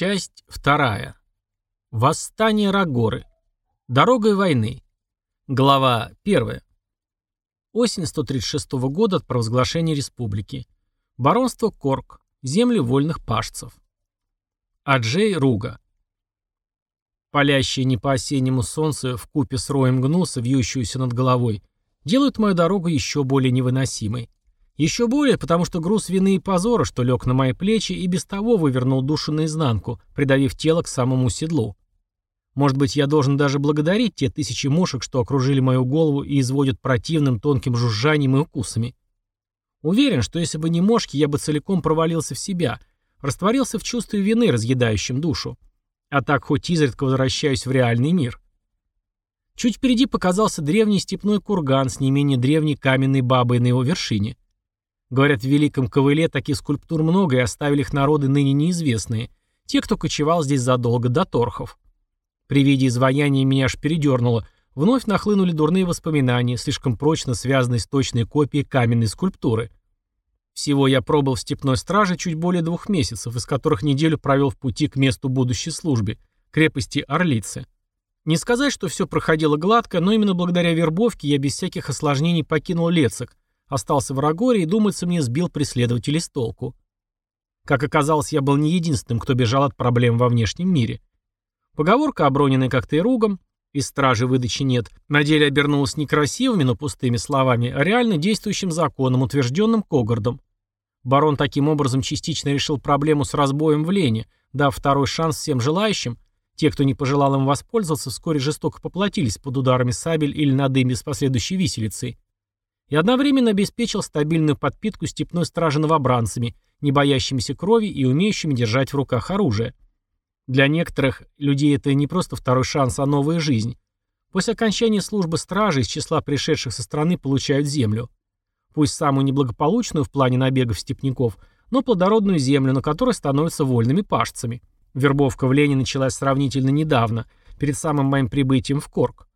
Часть вторая. Восстание Рагоры. Дорогой войны. Глава первая. Осень 136 года от провозглашения республики. Баронство Корк. Земли вольных пашцев. Аджей Руга. Палящее не по осеннему солнце в купе с роем гнуса, вьющуюся над головой, делают мою дорогу еще более невыносимой. Еще более, потому что груз вины и позора, что лег на мои плечи, и без того вывернул душу наизнанку, придавив тело к самому седлу. Может быть, я должен даже благодарить те тысячи мушек, что окружили мою голову и изводят противным тонким жужжанием и укусами. Уверен, что если бы не мошки, я бы целиком провалился в себя, растворился в чувстве вины, разъедающем душу. А так хоть изредка возвращаюсь в реальный мир. Чуть впереди показался древний степной курган с не менее древней каменной бабой на его вершине. Говорят, в Великом Ковыле таких скульптур много и оставили их народы ныне неизвестные, те, кто кочевал здесь задолго до торхов. При виде изваяния меня аж передернуло, вновь нахлынули дурные воспоминания, слишком прочно связанные с точной копией каменной скульптуры. Всего я пробыл в степной страже чуть более двух месяцев, из которых неделю провел в пути к месту будущей службы, крепости Орлицы. Не сказать, что все проходило гладко, но именно благодаря вербовке я без всяких осложнений покинул Лецик, Остался в Рагоре и, думается мне, сбил преследователей с толку. Как оказалось, я был не единственным, кто бежал от проблем во внешнем мире. Поговорка, оброненная как-то и ругом, из стражи выдачи нет, на деле обернулась не красивыми, но пустыми словами, а реально действующим законом, утвержденным Когардом. Барон таким образом частично решил проблему с разбоем в Лене, дав второй шанс всем желающим. Те, кто не пожелал им воспользоваться, вскоре жестоко поплатились под ударами сабель или на дыме с последующей виселицей и одновременно обеспечил стабильную подпитку степной стражи новобранцами, не боящимися крови и умеющими держать в руках оружие. Для некоторых людей это не просто второй шанс, а новая жизнь. После окончания службы стражи из числа пришедших со стороны получают землю. Пусть самую неблагополучную в плане набегов степняков, но плодородную землю, на которой становятся вольными пашцами. Вербовка в Лене началась сравнительно недавно, перед самым моим прибытием в Корк.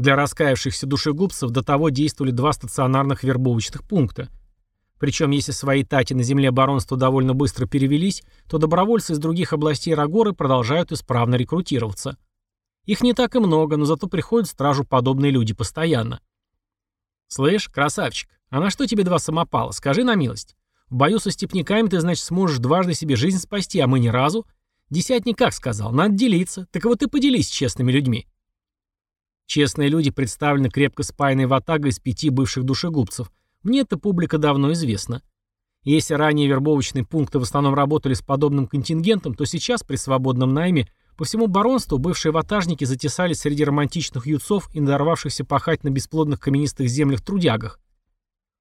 Для раскаявшихся душегубцев до того действовали два стационарных вербовочных пункта. Причем, если свои тати на земле баронства довольно быстро перевелись, то добровольцы из других областей Рагоры продолжают исправно рекрутироваться. Их не так и много, но зато приходят стражу подобные люди постоянно. «Слышь, красавчик, а на что тебе два самопала? Скажи на милость. В бою со степняками ты, значит, сможешь дважды себе жизнь спасти, а мы ни разу? Десятник как сказал, надо делиться. Так вот и поделись с честными людьми». Честные люди представлены крепко спаянной ватагой из пяти бывших душегубцев. Мне эта публика давно известна. Если ранее вербовочные пункты в основном работали с подобным контингентом, то сейчас при свободном найме по всему баронству бывшие ватажники затесались среди романтичных юцов и надорвавшихся пахать на бесплодных каменистых землях трудягах.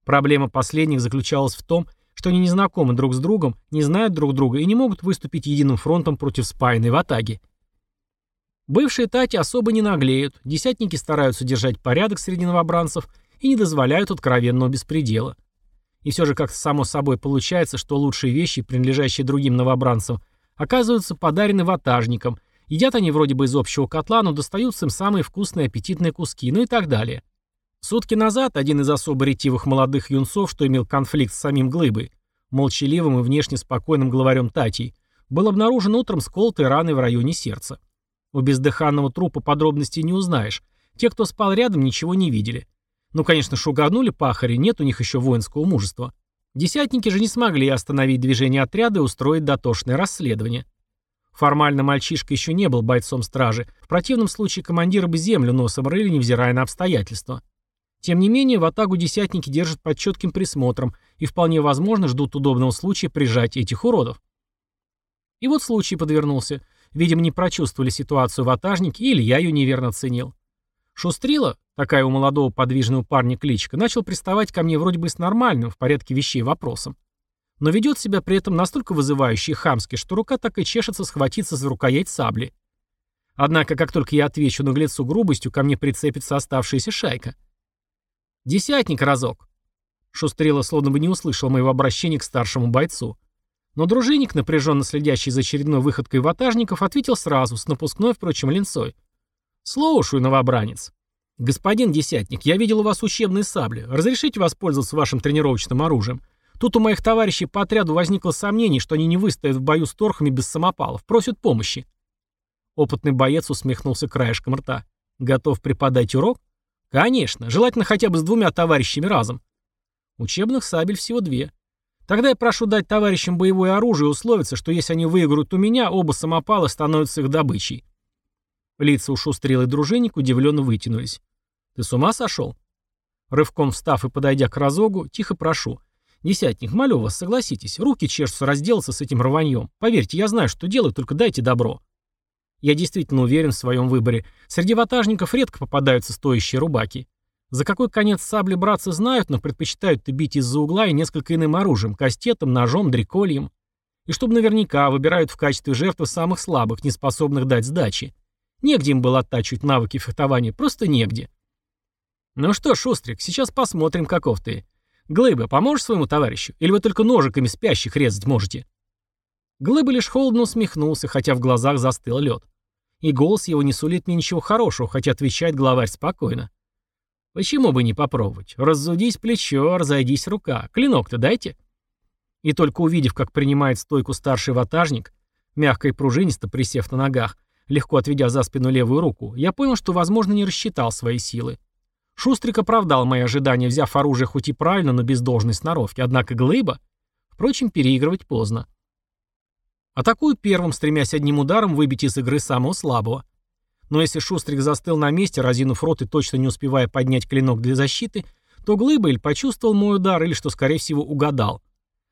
Проблема последних заключалась в том, что они не знакомы друг с другом, не знают друг друга и не могут выступить единым фронтом против спаянной ватаги. Бывшие Тати особо не наглеют, десятники стараются держать порядок среди новобранцев и не дозволяют откровенного беспредела. И все же как-то само собой получается, что лучшие вещи, принадлежащие другим новобранцам, оказываются подарены ватажникам, едят они вроде бы из общего котла, но достаются им самые вкусные аппетитные куски, ну и так далее. Сутки назад один из особо ретивых молодых юнцов, что имел конфликт с самим Глыбой, молчаливым и внешне спокойным главарем Татей, был обнаружен утром с колотой раной в районе сердца. У бездыханного трупа подробностей не узнаешь. Те, кто спал рядом, ничего не видели. Ну, конечно, шуганули пахари, нет у них еще воинского мужества. Десятники же не смогли остановить движение отряда и устроить дотошное расследование. Формально мальчишка еще не был бойцом стражи, в противном случае командиры бы землю носом рыли, невзирая на обстоятельства. Тем не менее, в атаку десятники держат под четким присмотром и вполне возможно ждут удобного случая прижать этих уродов. И вот случай подвернулся – Видимо, не прочувствовали ситуацию ватажники, или я ее неверно оценил. Шустрила, такая у молодого подвижного парня кличка, начал приставать ко мне вроде бы с нормальным, в порядке вещей, вопросом. Но ведет себя при этом настолько вызывающе и хамски, что рука так и чешется схватиться за рукоять сабли. Однако, как только я отвечу наглецу грубостью, ко мне прицепится оставшаяся шайка. «Десятник разок!» Шустрила словно бы не услышал моего обращения к старшему бойцу. Но дружинник, напряженно следящий за очередной выходкой ватажников, ответил сразу, с напускной, впрочем, линцой. «Слушаю, новобранец. Господин Десятник, я видел у вас учебные сабли. Разрешите воспользоваться вашим тренировочным оружием? Тут у моих товарищей по отряду возникло сомнение, что они не выстоят в бою с торхами без самопалов, просят помощи. Опытный боец усмехнулся краешком рта. Готов преподать урок? Конечно, желательно хотя бы с двумя товарищами разом. Учебных сабель всего две. Тогда я прошу дать товарищам боевое оружие и условиться, что если они выиграют у меня, оба самопала становятся их добычей. Лица у шустрелой дружинник удивленно вытянулись. «Ты с ума сошел?» Рывком встав и подойдя к разогу, тихо прошу. «Десятник, молю вас, согласитесь, руки чешутся разделаться с этим рваньем. Поверьте, я знаю, что делаю, только дайте добро». Я действительно уверен в своем выборе. Среди ватажников редко попадаются стоящие рубаки. За какой конец сабли братцы знают, но предпочитают бить из-за угла и несколько иным оружием, кастетом, ножом, дрекольем. И чтобы наверняка выбирают в качестве жертвы самых слабых, не способных дать сдачи. Негде им было оттачивать навыки фехтования, просто негде. Ну что, Шустрик, сейчас посмотрим, каков ты. Глыба, поможешь своему товарищу? Или вы только ножиками спящих резать можете? Глыба лишь холодно усмехнулся, хотя в глазах застыл лед. И голос его не сулит мне ничего хорошего, хотя отвечает главарь спокойно. Почему бы не попробовать? Разудись плечо, разойдись рука. Клинок-то дайте. И только увидев, как принимает стойку старший ватажник, мягко и пружинисто присев на ногах, легко отведя за спину левую руку, я понял, что, возможно, не рассчитал свои силы. Шустрик оправдал мои ожидания, взяв оружие хоть и правильно, но без должной сноровки. Однако глыба... Впрочем, переигрывать поздно. Атакую первым, стремясь одним ударом выбить из игры самого слабого. Но если Шустрик застыл на месте, разинув рот и точно не успевая поднять клинок для защиты, то Глыба или почувствовал мой удар, или, что скорее всего, угадал.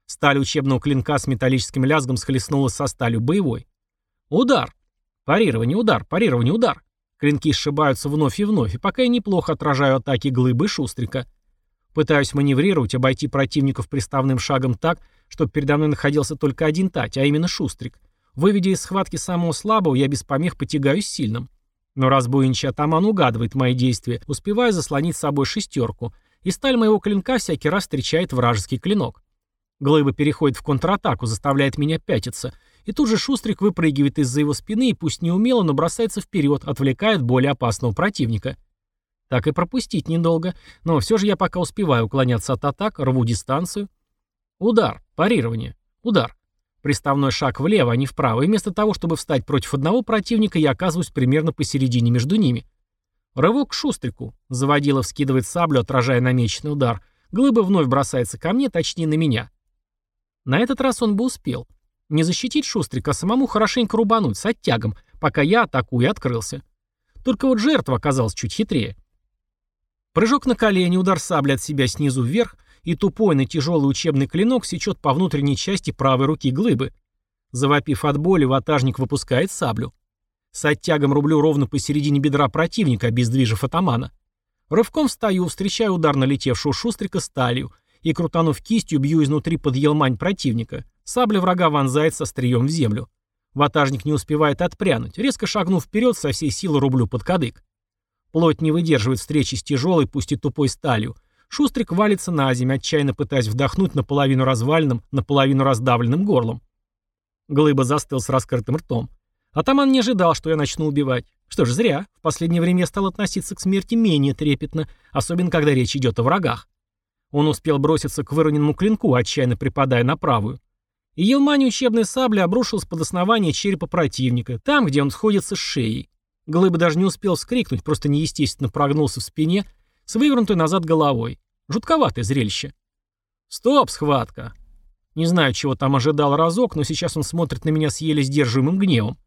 Сталь учебного клинка с металлическим лязгом схлестнулась со сталью боевой. Удар. Парирование, удар, парирование, удар. Клинки сшибаются вновь и вновь, и пока я неплохо отражаю атаки Глыбы Шустрика. Пытаюсь маневрировать, обойти противников приставным шагом так, чтобы передо мной находился только один тать, а именно Шустрик. Выведя из схватки самого слабого, я без помех потягаюсь сильным. Но разбойничий атаман угадывает мои действия, успевая заслонить с собой шестерку, и сталь моего клинка всякий раз встречает вражеский клинок. Глыба переходит в контратаку, заставляет меня пятиться, и тут же Шустрик выпрыгивает из-за его спины и пусть неумело, но бросается вперед, отвлекает более опасного противника. Так и пропустить недолго, но все же я пока успеваю уклоняться от атак, рву дистанцию. Удар, парирование, удар. Приставной шаг влево, а не вправо, и вместо того, чтобы встать против одного противника, я оказываюсь примерно посередине между ними. Рывок к шустрику. Заводила вскидывает саблю, отражая намеченный удар. Глыба вновь бросается ко мне, точнее на меня. На этот раз он бы успел. Не защитить шустрика, а самому хорошенько рубануть, с оттягом, пока я атакую и открылся. Только вот жертва оказалась чуть хитрее. Прыжок на колени, удар сабли от себя снизу вверх, и тупой, но тяжелый учебный клинок сечет по внутренней части правой руки глыбы. Завопив от боли, ватажник выпускает саблю. С оттягом рублю ровно посередине бедра противника, обездвижив атамана. Рывком встаю, встречаю удар налетевшего шустрика сталью и, крутанув кистью, бью изнутри под елмань противника. Сабля врага вонзается острием в землю. Ватажник не успевает отпрянуть. Резко шагнув вперед, со всей силы рублю под кадык. Плоть не выдерживает встречи с тяжелой, пусть и тупой сталью, Шустрик валится на землю, отчаянно пытаясь вдохнуть наполовину разваленным, наполовину раздавленным горлом. Глыба застыл с раскрытым ртом. Атаман не ожидал, что я начну убивать. Что ж, зря. В последнее время я стал относиться к смерти менее трепетно, особенно когда речь идет о врагах. Он успел броситься к выроненному клинку, отчаянно припадая на правую. И Елмани учебной сабли обрушилась под основание черепа противника, там, где он сходится с шеей. Глыба даже не успел вскрикнуть, просто неестественно прогнулся в спине с вывернутой назад головой. Жутковатое зрелище. Стоп, схватка. Не знаю, чего там ожидал разок, но сейчас он смотрит на меня с еле сдерживаемым гневом.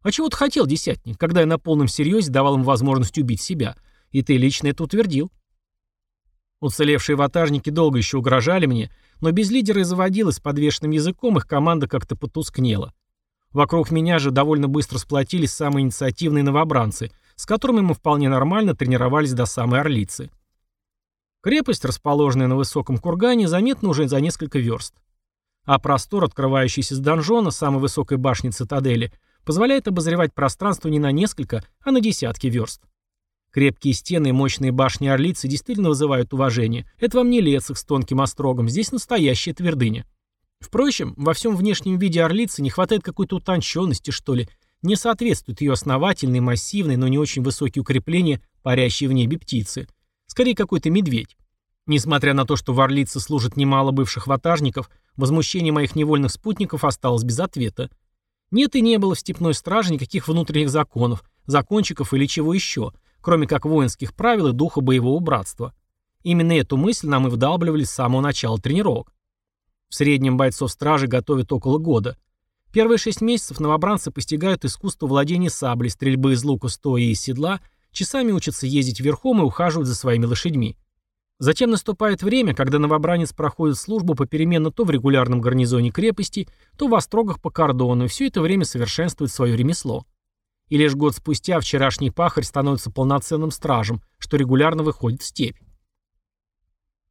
А чего ты хотел, десятник, когда я на полном серьезе давал им возможность убить себя? И ты лично это утвердил. Уцелевшие ватажники долго еще угрожали мне, но без лидера и заводила с подвешенным языком их команда как-то потускнела. Вокруг меня же довольно быстро сплотились самые инициативные новобранцы — с которыми мы вполне нормально тренировались до самой Орлицы. Крепость, расположенная на высоком кургане, заметна уже за несколько верст. А простор, открывающийся с донжона, самой высокой башни цитадели, позволяет обозревать пространство не на несколько, а на десятки верст. Крепкие стены и мощные башни Орлицы действительно вызывают уважение. Это вам не Лецах с тонким острогом, здесь настоящая твердыня. Впрочем, во всем внешнем виде Орлицы не хватает какой-то утонченности, что ли, не соответствуют ее основательной, массивной, но не очень высокие укрепления, парящие в небе птицы. Скорее, какой-то медведь. Несмотря на то, что в Орлице служит немало бывших ватажников, возмущение моих невольных спутников осталось без ответа. Нет и не было в степной страже никаких внутренних законов, закончиков или чего еще, кроме как воинских правил и духа боевого братства. Именно эту мысль нам и вдалбливали с самого начала тренировок. В среднем бойцов стражи готовят около года. Первые шесть месяцев новобранцы постигают искусство владения саблей, стрельбы из лука стоя и седла, часами учатся ездить верхом и ухаживать за своими лошадьми. Затем наступает время, когда новобранец проходит службу попеременно то в регулярном гарнизоне крепости, то в острогах по кордону, и все это время совершенствует свое ремесло. И лишь год спустя вчерашний пахарь становится полноценным стражем, что регулярно выходит в степь.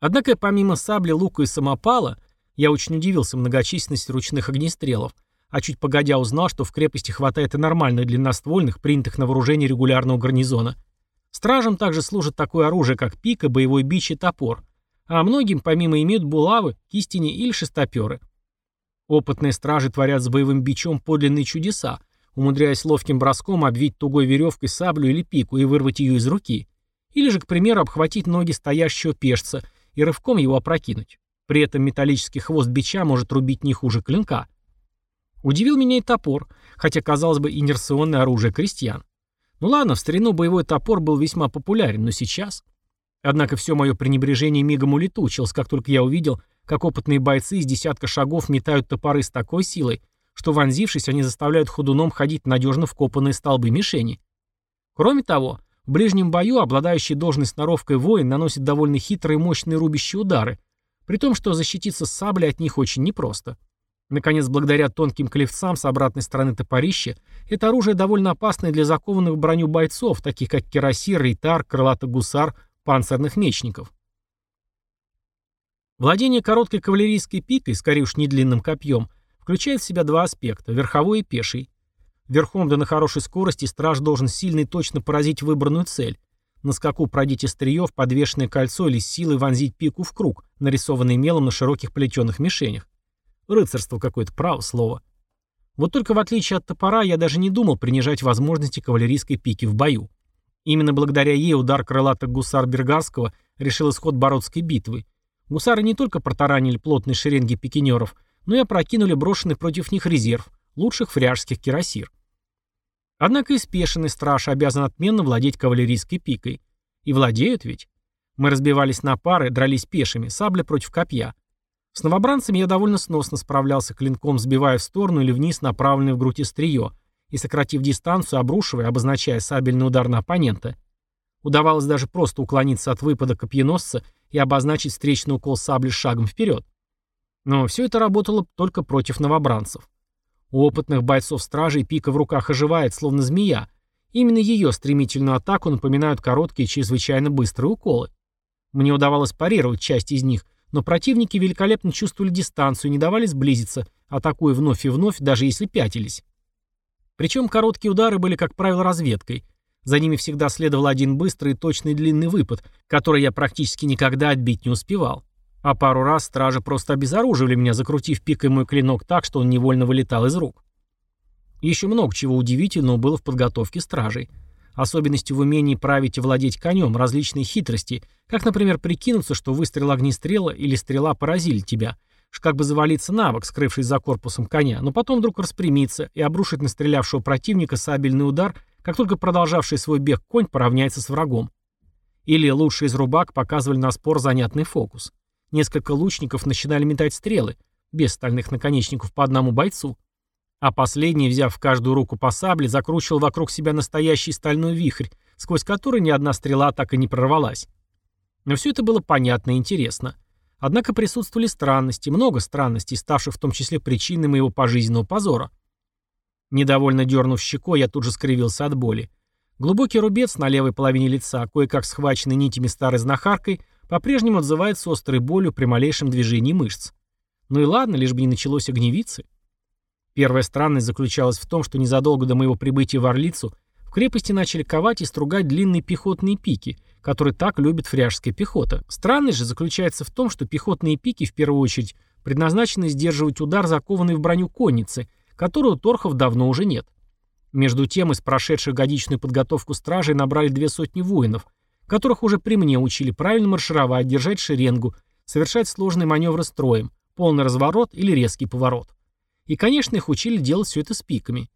Однако помимо сабли, лука и самопала, я очень удивился многочисленности ручных огнестрелов, а чуть погодя узнал, что в крепости хватает и нормальных длинноствольных, принятых на вооружение регулярного гарнизона – Стражам также служит такое оружие, как пика, боевой бич и топор. А многим помимо имеют булавы, кистени или шестоперы. Опытные стражи творят с боевым бичом подлинные чудеса, умудряясь ловким броском обвить тугой веревкой саблю или пику и вырвать ее из руки. Или же, к примеру, обхватить ноги стоящего пешца и рывком его опрокинуть. При этом металлический хвост бича может рубить не хуже клинка. Удивил меня и топор, хотя, казалось бы, инерционное оружие крестьян. Ну ладно, в старину боевой топор был весьма популярен, но сейчас... Однако все мое пренебрежение мигом улетучилось, как только я увидел, как опытные бойцы из десятка шагов метают топоры с такой силой, что, вонзившись, они заставляют ходуном ходить надежно вкопанные столбы мишени. Кроме того, в ближнем бою обладающий должной сноровкой воин наносит довольно хитрые мощные рубящие удары, при том, что защититься с саблей от них очень непросто. Наконец, благодаря тонким клевцам с обратной стороны топорища, это оружие довольно опасное для закованных в броню бойцов, таких как кирасир, рейтар, крылатый гусар, панцирных мечников. Владение короткой кавалерийской пикой, скорее уж не длинным копьем, включает в себя два аспекта – верховой и пеший. Верхом да на хорошей скорости страж должен сильно и точно поразить выбранную цель. На скаку пройдите острие в подвешенное кольцо или силой вонзить пику в круг, нарисованный мелом на широких плетеных мишенях. Рыцарство какое-то, право слово. Вот только в отличие от топора, я даже не думал принижать возможности кавалерийской пики в бою. Именно благодаря ей удар крылатых гусар Бергарского решил исход Бородской битвы. Гусары не только протаранили плотные шеренги пикинеров, но и опрокинули брошенный против них резерв, лучших фряжских кирасир. Однако и спешенный страж обязан отменно владеть кавалерийской пикой. И владеют ведь. Мы разбивались на пары, дрались пешими, сабля против копья. С новобранцами я довольно сносно справлялся клинком, сбивая в сторону или вниз направленное в грудь острие, и, сократив дистанцию, обрушивая, обозначая сабельный удар на оппонента. Удавалось даже просто уклониться от выпада копьеносца и обозначить встречный укол сабли шагом вперед. Но все это работало только против новобранцев. У опытных бойцов стражей пика в руках оживает, словно змея. Именно ее стремительную атаку напоминают короткие чрезвычайно быстрые уколы. Мне удавалось парировать часть из них, но противники великолепно чувствовали дистанцию и не давали сблизиться, атакуя вновь и вновь, даже если пятились. Причем короткие удары были, как правило, разведкой. За ними всегда следовал один быстрый точный длинный выпад, который я практически никогда отбить не успевал. А пару раз стражи просто обезоруживали меня, закрутив пикой мой клинок так, что он невольно вылетал из рук. Еще много чего удивительного было в подготовке стражей. Особенности в умении править и владеть конем, различные хитрости, как, например, прикинуться, что выстрел огнестрела или стрела поразили тебя, как бы завалиться на бок, скрывшись за корпусом коня, но потом вдруг распрямиться и обрушить на стрелявшего противника сабельный удар, как только продолжавший свой бег конь поравняется с врагом. Или лучшие из рубак показывали на спор занятный фокус. Несколько лучников начинали метать стрелы, без стальных наконечников по одному бойцу, а последний, взяв в каждую руку по сабле, закручивал вокруг себя настоящий стальной вихрь, сквозь который ни одна стрела так и не прорвалась. Но все это было понятно и интересно. Однако присутствовали странности, много странностей, ставших в том числе причиной моего пожизненного позора. Недовольно дернув щекой, я тут же скривился от боли. Глубокий рубец на левой половине лица, кое-как схваченный нитями старой знахаркой, по-прежнему отзывается острой болью при малейшем движении мышц. Ну и ладно, лишь бы не началось огневицы. Первая странность заключалась в том, что незадолго до моего прибытия в Орлицу в крепости начали ковать и стругать длинные пехотные пики, которые так любит фряжская пехота. Странность же заключается в том, что пехотные пики, в первую очередь, предназначены сдерживать удар, закованный в броню конницы, которую торхов давно уже нет. Между тем, из прошедших годичную подготовку стражей набрали две сотни воинов, которых уже при мне учили правильно маршировать, держать шеренгу, совершать сложные маневры строем, полный разворот или резкий поворот. И, конечно, их учили делать все это с пиками.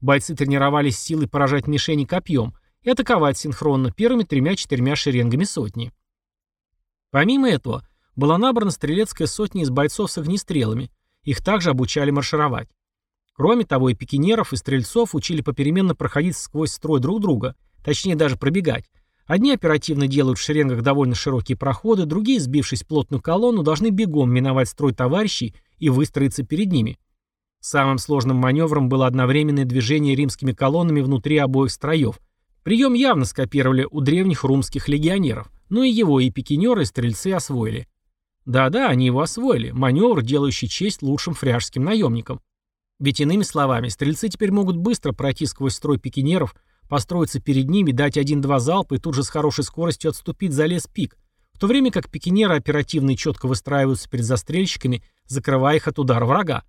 Бойцы тренировались силой поражать мишени копьем и атаковать синхронно первыми тремя-четырьмя шеренгами сотни. Помимо этого, была набрана стрелецкая сотня из бойцов с огнестрелами. Их также обучали маршировать. Кроме того, и пикинеров, и стрельцов учили попеременно проходить сквозь строй друг друга, точнее даже пробегать. Одни оперативно делают в шеренгах довольно широкие проходы, другие, сбившись в плотную колонну, должны бегом миновать строй товарищей и выстроиться перед ними. Самым сложным маневром было одновременное движение римскими колоннами внутри обоих строев. Прием явно скопировали у древних румских легионеров, но и его и пикинеры, и стрельцы освоили. Да-да, они его освоили, маневр, делающий честь лучшим фряжским наемникам. Ведь иными словами, стрельцы теперь могут быстро пройти сквозь строй пикинеров, построиться перед ними, дать один-два залпа и тут же с хорошей скоростью отступить за лес пик, в то время как пикинеры оперативно и четко выстраиваются перед застрельщиками, закрывая их от удара врага.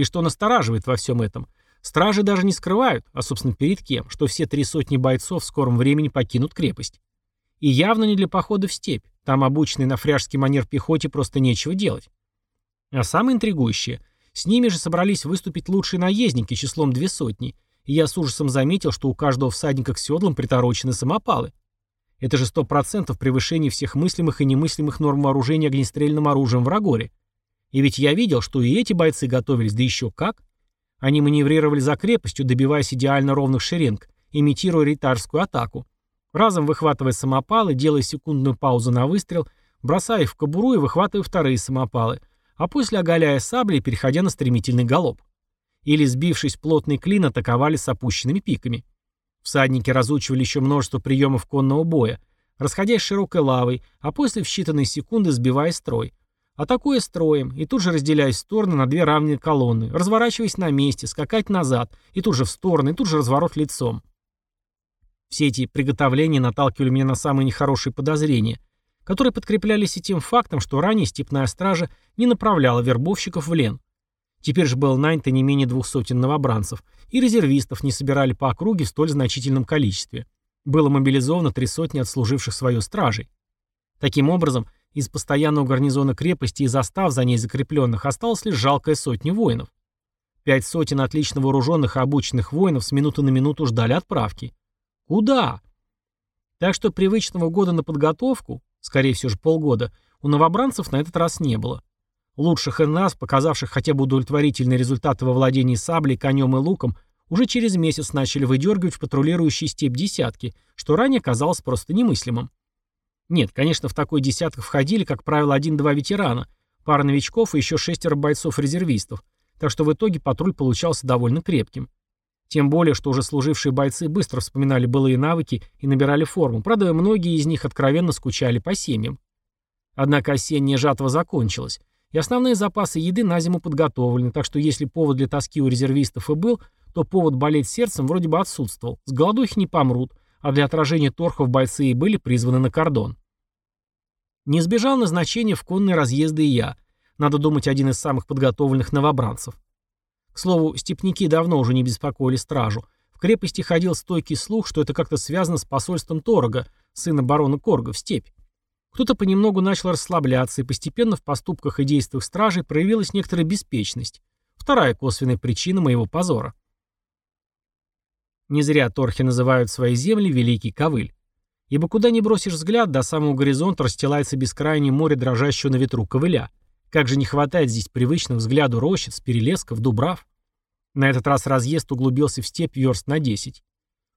И что настораживает во всем этом? Стражи даже не скрывают, а собственно перед кем, что все три сотни бойцов в скором времени покинут крепость. И явно не для похода в степь, там обученной на фряжский манер пехоте просто нечего делать. А самое интригующее, с ними же собрались выступить лучшие наездники числом две сотни, и я с ужасом заметил, что у каждого всадника к седлам приторочены самопалы. Это же сто процентов превышение всех мыслимых и немыслимых норм вооружения огнестрельным оружием в Рагоре. И ведь я видел, что и эти бойцы готовились, да еще как. Они маневрировали за крепостью, добиваясь идеально ровных шеренг, имитируя ритарскую атаку. Разом выхватывая самопалы, делая секундную паузу на выстрел, бросая их в кобуру и выхватывая вторые самопалы, а после оголяя сабли переходя на стремительный галоп. Или, сбившись в плотный клин, атаковали с опущенными пиками. Всадники разучивали еще множество приемов конного боя, расходясь широкой лавой, а после в считанные секунды сбивая строй, Атакуя строем и тут же разделяясь в стороны на две равные колонны, разворачиваясь на месте, скакать назад, и тут же в стороны, и тут же разворот лицом. Все эти приготовления наталкивали меня на самые нехорошие подозрения, которые подкреплялись и тем фактом, что ранее степная стража не направляла вербовщиков в Лен. Теперь же было нанято не менее двух сотен новобранцев, и резервистов не собирали по округе в столь значительном количестве. Было мобилизовано три сотни отслуживших свое стражей. Таким образом, из постоянного гарнизона крепости и застав за ней закрепленных осталось лишь жалкая сотня воинов. Пять сотен отлично вооруженных и обученных воинов с минуты на минуту ждали отправки. Куда? Так что привычного года на подготовку, скорее всего же полгода, у новобранцев на этот раз не было. Лучших нас, показавших хотя бы удовлетворительные результаты во владении саблей, конем и луком, уже через месяц начали выдергивать в патрулирующие степь десятки, что ранее казалось просто немыслимым. Нет, конечно, в такой десяток входили, как правило, один-два ветерана, пара новичков и еще шестеро бойцов-резервистов, так что в итоге патруль получался довольно крепким. Тем более, что уже служившие бойцы быстро вспоминали былые навыки и набирали форму, правда, многие из них откровенно скучали по семьям. Однако осенняя жатва закончилась, и основные запасы еды на зиму подготовлены, так что если повод для тоски у резервистов и был, то повод болеть сердцем вроде бы отсутствовал. С голоду их не помрут, а для отражения торхов бойцы и были призваны на кордон. Не сбежал назначения в конные разъезды и я. Надо думать, один из самых подготовленных новобранцев. К слову, степняки давно уже не беспокоили стражу. В крепости ходил стойкий слух, что это как-то связано с посольством Торога, сына барона Корга, в степь. Кто-то понемногу начал расслабляться, и постепенно в поступках и действиях стражей проявилась некоторая беспечность. Вторая косвенная причина моего позора. Не зря торхи называют свои земли Великий Ковыль. Ибо куда ни бросишь взгляд, до самого горизонта расстилается бескрайнее море дрожащего на ветру ковыля. Как же не хватает здесь привычных взгляду рощиц, перелесков, дубрав. На этот раз разъезд углубился в степь верст на 10.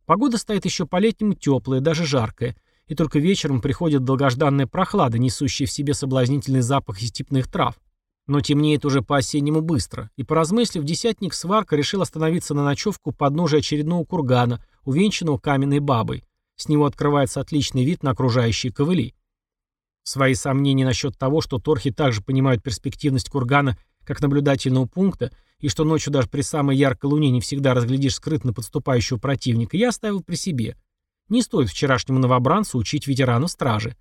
Погода стоит еще по-летнему теплая, даже жаркая, и только вечером приходит долгожданная прохлада, несущая в себе соблазнительный запах степных трав. Но темнеет уже по-осеннему быстро, и поразмыслив, десятник Сварка решил остановиться на ночевку под подножия очередного кургана, увенчанного каменной бабой. С него открывается отличный вид на окружающие ковыли. Свои сомнения насчет того, что торхи также понимают перспективность кургана как наблюдательного пункта, и что ночью даже при самой яркой луне не всегда разглядишь скрытно подступающего противника, я оставил при себе. Не стоит вчерашнему новобранцу учить ветерану стражи.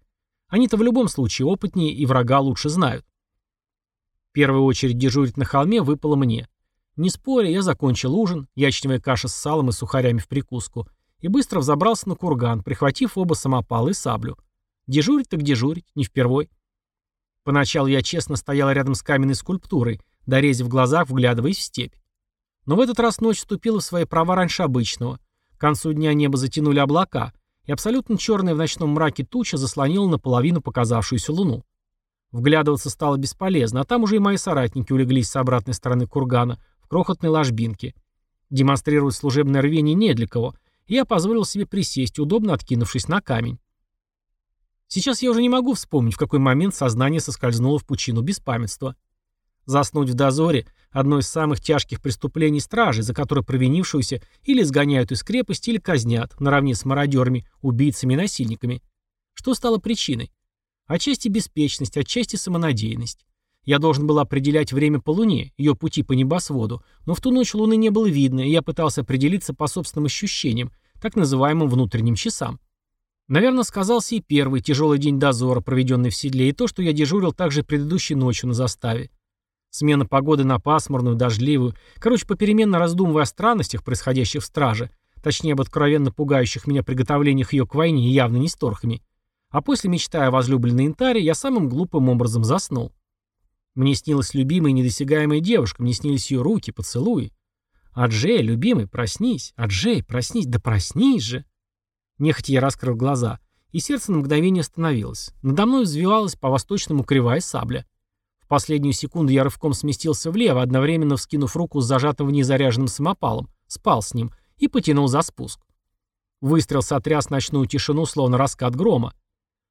Они-то в любом случае опытнее и врага лучше знают. В первую очередь дежурить на холме выпало мне. Не споря, я закончил ужин, ячневая каша с салом и сухарями в прикуску, и быстро взобрался на курган, прихватив оба самопала и саблю. Дежурить так дежурить, не впервой. Поначалу я честно стоял рядом с каменной скульптурой, дорезив глазах, вглядываясь в степь. Но в этот раз ночь вступила в свои права раньше обычного. К концу дня небо затянули облака, и абсолютно черная в ночном мраке туча заслонила наполовину показавшуюся луну. Вглядываться стало бесполезно, а там уже и мои соратники улеглись с обратной стороны кургана, в крохотной ложбинке. Демонстрировать служебное рвение не для кого, я позволил себе присесть, удобно откинувшись на камень. Сейчас я уже не могу вспомнить, в какой момент сознание соскользнуло в пучину беспамятства. Заснуть в дозоре – одно из самых тяжких преступлений стражи, за которое провинившуюся или сгоняют из крепости, или казнят, наравне с мародерами, убийцами и насильниками. Что стало причиной? Отчасти беспечность, отчасти самонадеянность. Я должен был определять время по Луне, ее пути по небосводу, но в ту ночь Луны не было видно, и я пытался определиться по собственным ощущениям, так называемым внутренним часам. Наверное, сказался и первый тяжелый день дозора, проведенный в седле, и то, что я дежурил также предыдущей ночью на заставе. Смена погоды на пасмурную, дождливую. Короче, попеременно раздумывая о странностях, происходящих в страже, точнее, об откровенно пугающих меня приготовлениях ее к войне явно не с торхами. А после, мечтая о возлюбленной Интаре, я самым глупым образом заснул. Мне снилась любимая и недосягаемая девушка, мне снились ее руки, поцелуи. «Аджей, любимый, проснись! Аджей, проснись! Да проснись же!» Нехотя я раскрыл глаза, и сердце на мгновение остановилось. Надо мной взвивалась по-восточному кривая сабля. В последнюю секунду я рывком сместился влево, одновременно вскинув руку с зажатым в ней заряженным самопалом, спал с ним и потянул за спуск. Выстрел сотряс ночную тишину, словно раскат грома.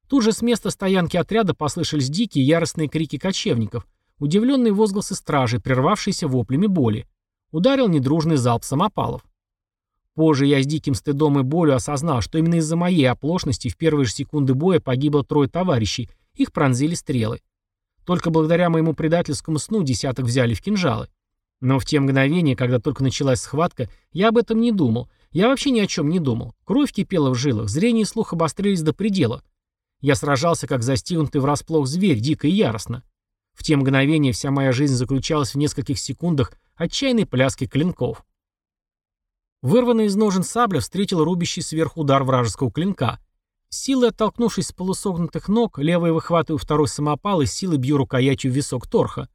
Тут же с места стоянки отряда послышались дикие яростные крики кочевников, удивленные возгласы стражи, прервавшиеся воплями боли. Ударил недружный залп самопалов. Позже я с диким стыдом и болью осознал, что именно из-за моей оплошности в первые же секунды боя погибло трое товарищей, их пронзили стрелы. Только благодаря моему предательскому сну десяток взяли в кинжалы. Но в те мгновения, когда только началась схватка, я об этом не думал. Я вообще ни о чем не думал. Кровь кипела в жилах, зрение и слух обострились до предела. Я сражался, как застигнутый врасплох зверь, дико и яростно. В те мгновения вся моя жизнь заключалась в нескольких секундах отчаянной пляски клинков. Вырванный из ножен сабля встретил рубящий сверху удар вражеского клинка. Силой оттолкнувшись с полусогнутых ног, левой выхватываю второй самопал и силой бью рукоятью в висок торха.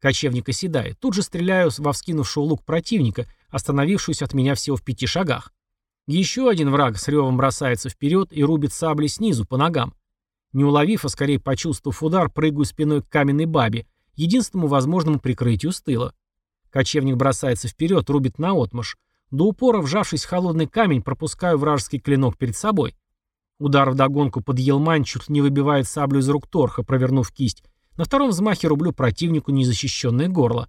Кочевник оседает. Тут же стреляю во вскинувшего лук противника, остановившуюся от меня всего в пяти шагах. Еще один враг с ревом бросается вперед и рубит саблей снизу, по ногам. Не уловив, а скорее почувствовав удар, прыгаю спиной к каменной бабе, единственному возможному прикрытию с тыла. Кочевник бросается вперед, рубит наотмашь. До упора, вжавшись в холодный камень, пропускаю вражеский клинок перед собой. Удар вдогонку под елмань чуть не выбивает саблю из рук торха, провернув кисть. На втором взмахе рублю противнику незащищенное горло.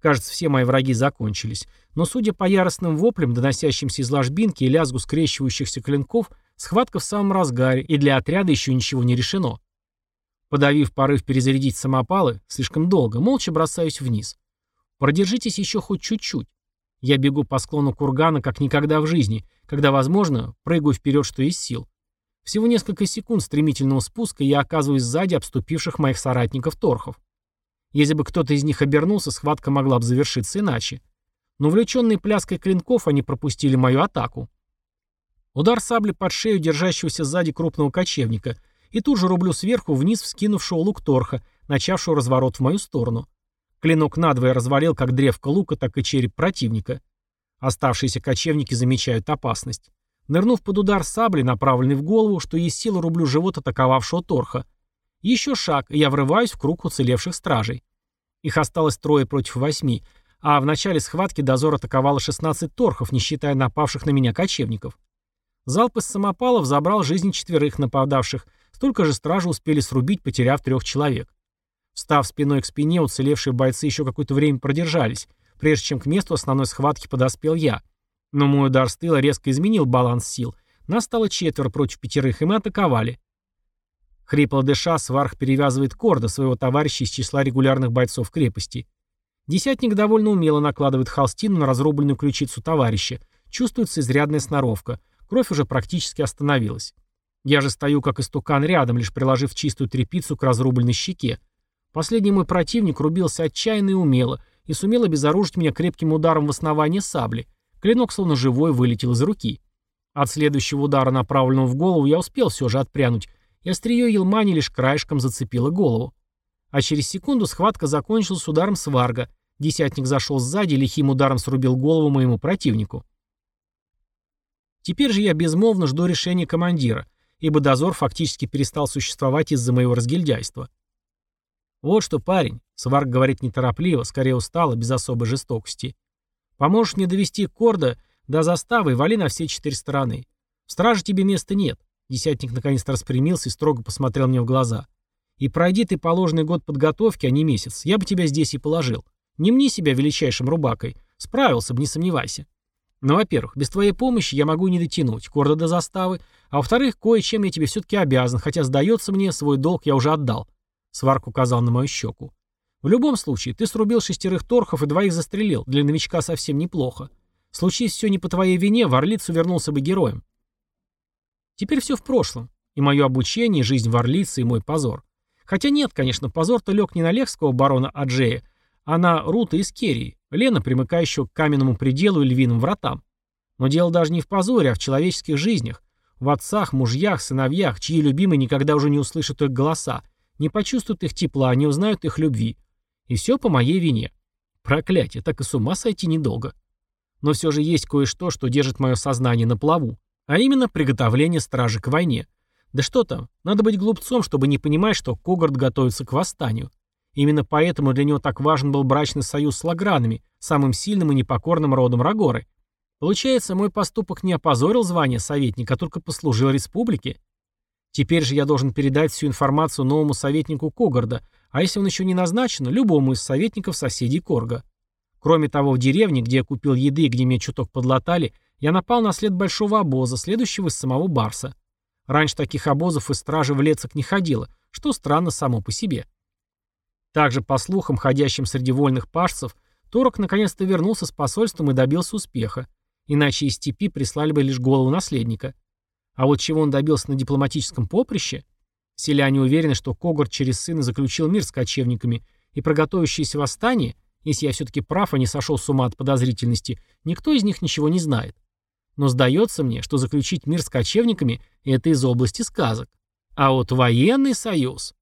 Кажется, все мои враги закончились. Но, судя по яростным воплям, доносящимся из ложбинки и лязгу скрещивающихся клинков, схватка в самом разгаре, и для отряда еще ничего не решено. Подавив порыв перезарядить самопалы, слишком долго, молча бросаюсь вниз. Продержитесь еще хоть чуть-чуть. Я бегу по склону кургана как никогда в жизни, когда, возможно, прыгаю вперед, что есть сил. Всего несколько секунд стремительного спуска, я оказываюсь сзади обступивших моих соратников-торхов. Если бы кто-то из них обернулся, схватка могла бы завершиться иначе. Но увлеченные пляской клинков, они пропустили мою атаку. Удар сабли под шею держащегося сзади крупного кочевника, и тут же рублю сверху вниз вскинувшего лук торха, начавшего разворот в мою сторону. Клинок надвое развалил как древко лука, так и череп противника. Оставшиеся кочевники замечают опасность. Нырнув под удар сабли, направленный в голову, что есть сила рублю живот атаковавшего торха. Еще шаг, и я врываюсь в круг уцелевших стражей. Их осталось трое против восьми, а в начале схватки дозор атаковало 16 торхов, не считая напавших на меня кочевников. Залп из самопалов забрал жизни четверых нападавших, столько же стражи успели срубить, потеряв трех человек. Встав спиной к спине, уцелевшие бойцы еще какое-то время продержались, прежде чем к месту основной схватки подоспел я. Но мой удар с тыла резко изменил баланс сил. Нас стало четверо против пятерых, и мы атаковали. Хрипло дыша, Сварх перевязывает корда своего товарища из числа регулярных бойцов крепости. Десятник довольно умело накладывает холстину на разрубленную ключицу товарища. Чувствуется изрядная сноровка. Кровь уже практически остановилась. Я же стою как истукан рядом, лишь приложив чистую тряпицу к разрубленной щеке. Последний мой противник рубился отчаянно и умело, и сумел обезоружить меня крепким ударом в основание сабли. Клинок, словно живой, вылетел из руки. От следующего удара, направленного в голову, я успел все же отпрянуть, и острие Елмани лишь краешком зацепило голову. А через секунду схватка закончилась ударом сварга. Десятник зашел сзади и лихим ударом срубил голову моему противнику. Теперь же я безмолвно жду решения командира, ибо дозор фактически перестал существовать из-за моего разгильдяйства. «Вот что, парень», — Сварг говорит неторопливо, скорее устало, без особой жестокости. «Поможешь мне довести Корда до заставы и вали на все четыре стороны. В страже тебе места нет». Десятник наконец-то распрямился и строго посмотрел мне в глаза. «И пройди ты положенный год подготовки, а не месяц. Я бы тебя здесь и положил. Не мне себя величайшим рубакой. Справился бы, не сомневайся. Но, во-первых, без твоей помощи я могу не дотянуть Корда до заставы, а во-вторых, кое-чем я тебе все-таки обязан, хотя, сдается мне, свой долг я уже отдал. Сварк указал на мою щеку. В любом случае, ты срубил шестерых торхов и двоих застрелил. Для новичка совсем неплохо. Случись все не по твоей вине, в Орлицу вернулся бы героем. Теперь все в прошлом. И мое обучение, и жизнь в Орлице, и мой позор. Хотя нет, конечно, позор-то лег не на лехского барона Аджея, а на Рута из Керии, Лена, примыкающего к каменному пределу и львиным вратам. Но дело даже не в позоре, а в человеческих жизнях. В отцах, мужьях, сыновьях, чьи любимые никогда уже не услышат их голоса, не почувствуют их тепла, не узнают их любви. И все по моей вине. Проклятие, так и с ума сойти недолго. Но все же есть кое-что, что держит мое сознание на плаву. А именно приготовление стражи к войне. Да что там, надо быть глупцом, чтобы не понимать, что Когард готовится к восстанию. Именно поэтому для него так важен был брачный союз с лагранами, самым сильным и непокорным родом Рагоры. Получается, мой поступок не опозорил звание советника, а только послужил республике. Теперь же я должен передать всю информацию новому советнику Когарда, а если он еще не назначен, любому из советников соседей Корга. Кроме того, в деревне, где я купил еды и где меня чуток подлатали, я напал на след большого обоза, следующего из самого Барса. Раньше таких обозов из стражи в Лецок не ходило, что странно само по себе. Также, по слухам, ходящим среди вольных пашцев, Торок наконец-то вернулся с посольством и добился успеха, иначе из степи прислали бы лишь голову наследника. А вот чего он добился на дипломатическом поприще? Селяне уверены, что Когорт через сына заключил мир с кочевниками, и про готовящееся восстание, если я все-таки прав, а не сошел с ума от подозрительности, никто из них ничего не знает. Но сдается мне, что заключить мир с кочевниками – это из области сказок. А вот военный союз...